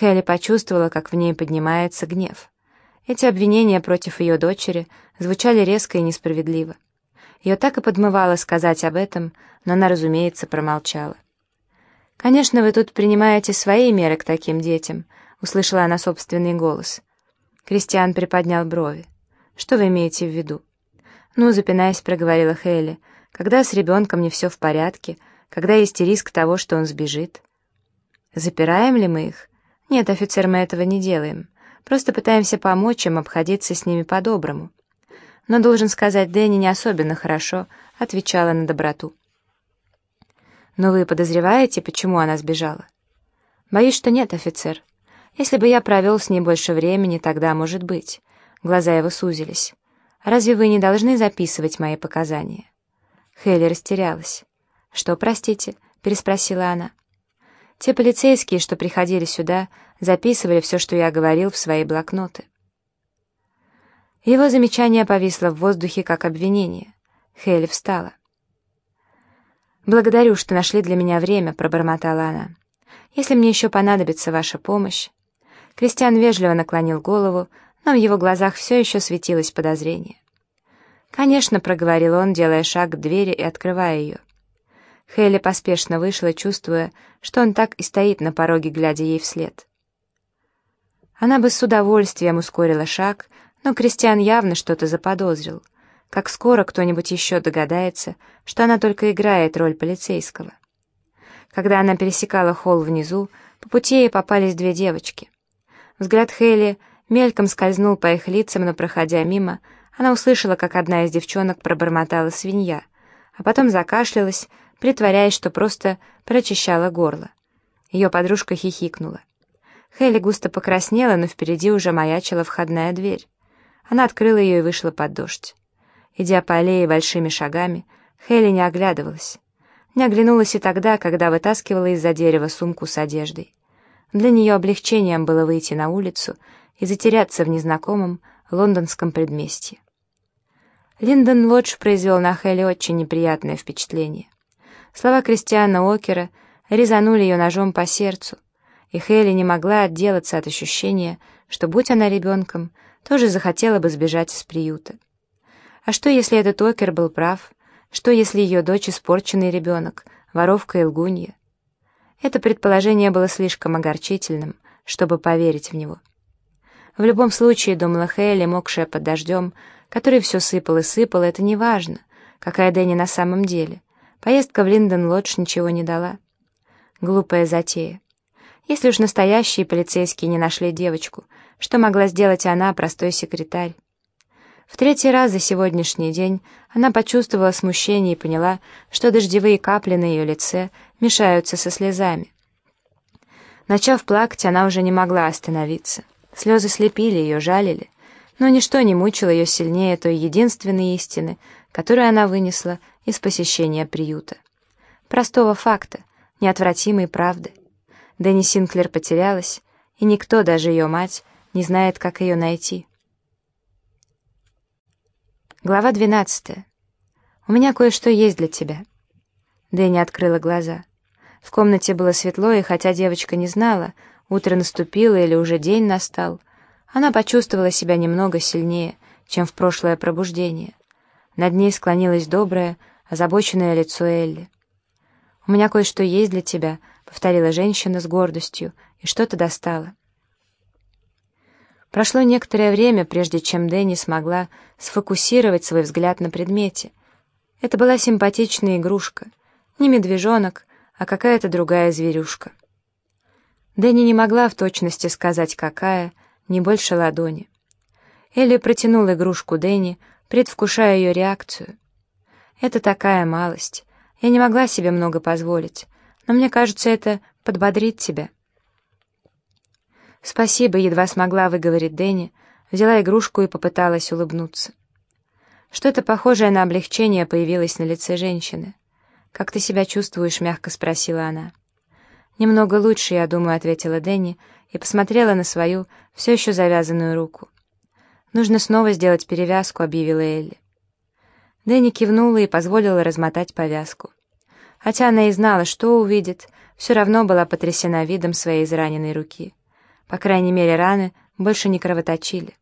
Хелли почувствовала, как в ней поднимается гнев. Эти обвинения против ее дочери звучали резко и несправедливо. Ее так и подмывало сказать об этом, но она, разумеется, промолчала. «Конечно, вы тут принимаете свои меры к таким детям», — услышала она собственный голос. Кристиан приподнял брови. «Что вы имеете в виду?» «Ну, запинаясь, проговорила Хейли, когда с ребенком не все в порядке, когда есть риск того, что он сбежит». «Запираем ли мы их?» «Нет, офицер, мы этого не делаем. Просто пытаемся помочь им обходиться с ними по-доброму». Но, должен сказать, Дэнни не особенно хорошо отвечала на доброту. «Но вы подозреваете, почему она сбежала?» «Боюсь, что нет, офицер. Если бы я провел с ней больше времени, тогда, может быть». Глаза его сузились. «Разве вы не должны записывать мои показания?» Хелли растерялась. «Что, простите?» — переспросила она. «Те полицейские, что приходили сюда, записывали все, что я говорил, в свои блокноты». Его замечание повисло в воздухе, как обвинение. Хелли встала. «Благодарю, что нашли для меня время», — пробормотала она. «Если мне еще понадобится ваша помощь...» Кристиан вежливо наклонил голову, но в его глазах все еще светилось подозрение. «Конечно», — проговорил он, делая шаг к двери и открывая ее. Хейли поспешно вышла, чувствуя, что он так и стоит на пороге, глядя ей вслед. Она бы с удовольствием ускорила шаг, но Кристиан явно что-то заподозрил. Как скоро кто-нибудь еще догадается, что она только играет роль полицейского. Когда она пересекала холл внизу, по пути ей попались две девочки. Взгляд Хейли мельком скользнул по их лицам, но, проходя мимо, она услышала, как одна из девчонок пробормотала свинья, а потом закашлялась, притворяясь, что просто прочищала горло. Ее подружка хихикнула. Хейли густо покраснела, но впереди уже маячила входная дверь. Она открыла ее и вышла под дождь. Идя по аллее большими шагами, Хелли не оглядывалась. Не оглянулась и тогда, когда вытаскивала из-за дерева сумку с одеждой. Для нее облегчением было выйти на улицу и затеряться в незнакомом лондонском предместье. Линдон Лодж произвел на Хелли очень неприятное впечатление. Слова Кристиана Окера резанули ее ножом по сердцу, и Хелли не могла отделаться от ощущения, что, будь она ребенком, тоже захотела бы сбежать из приюта. А что, если этот Окер был прав? Что, если ее дочь испорченный ребенок, воровка и лгунья? Это предположение было слишком огорчительным, чтобы поверить в него. В любом случае, думала Хейли, мокшая под дождем, который все сыпал и сыпал, это не важно, какая Дэнни на самом деле. Поездка в Линдон-Лодж ничего не дала. Глупая затея. Если уж настоящие полицейские не нашли девочку, что могла сделать она, простой секретарь? В третий раз за сегодняшний день она почувствовала смущение и поняла, что дождевые капли на ее лице мешаются со слезами. Начав плакать, она уже не могла остановиться. Слезы слепили ее, жалили, но ничто не мучило ее сильнее той единственной истины, которую она вынесла из посещения приюта. Простого факта, неотвратимой правды. Дэнни Синклер потерялась, и никто, даже ее мать, не знает, как ее найти. Глава 12. «У меня кое-что есть для тебя». Дэнни открыла глаза. В комнате было светло, и хотя девочка не знала, утро наступило или уже день настал, она почувствовала себя немного сильнее, чем в прошлое пробуждение. Над ней склонилось доброе, озабоченное лицо Элли. «У меня кое-что есть для тебя», — повторила женщина с гордостью, и что-то достала. Прошло некоторое время, прежде чем Дэнни смогла сфокусировать свой взгляд на предмете. Это была симпатичная игрушка. Не медвежонок, а какая-то другая зверюшка. Дэнни не могла в точности сказать, какая, не больше ладони. Элли протянула игрушку Дэнни, предвкушая ее реакцию. «Это такая малость. Я не могла себе много позволить, но мне кажется, это подбодрит тебя». «Спасибо», — едва смогла выговорить Дэнни, взяла игрушку и попыталась улыбнуться. Что-то похожее на облегчение появилось на лице женщины. «Как ты себя чувствуешь?» — мягко спросила она. «Немного лучше, я думаю», — ответила Дэнни и посмотрела на свою, все еще завязанную руку. «Нужно снова сделать перевязку», — объявила Элли. Дэнни кивнула и позволила размотать повязку. Хотя она и знала, что увидит, все равно была потрясена видом своей израненной руки. По крайней мере, раны больше не кровоточили.